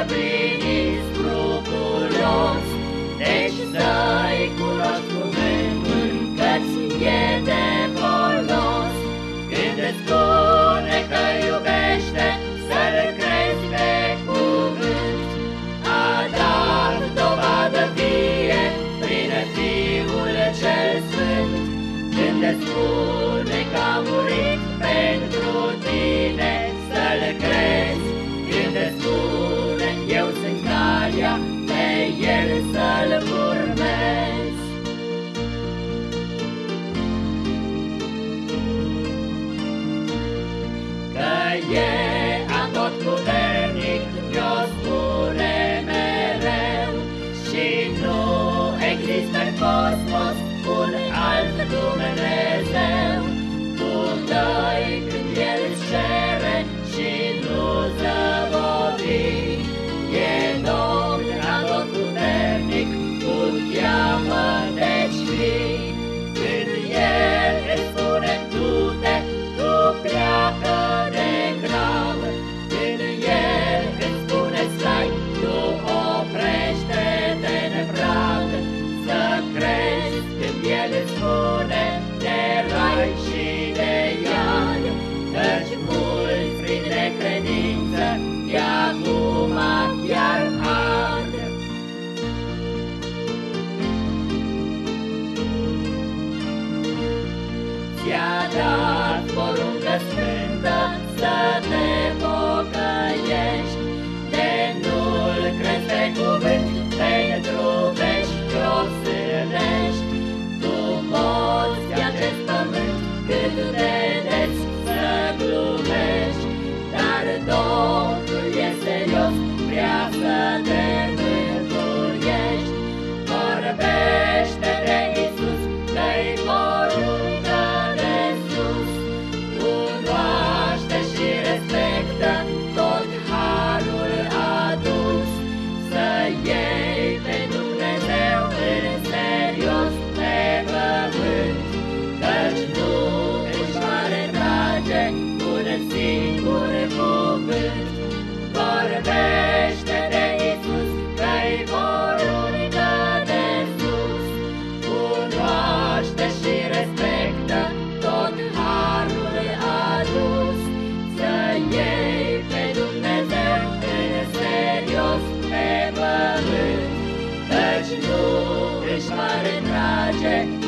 împlini scrupulos, Deci să-i cunoști cuvântul, Căci e de folos. Când îți spune că iubește, Să-l crezi pe cuvânt, A dat dovadă vie, Prin Fiul cel Sfânt, Când îți spune cosmos un alt Dumnezeu, tu dai dat poruncă sfântă să te vor. yeah. trage.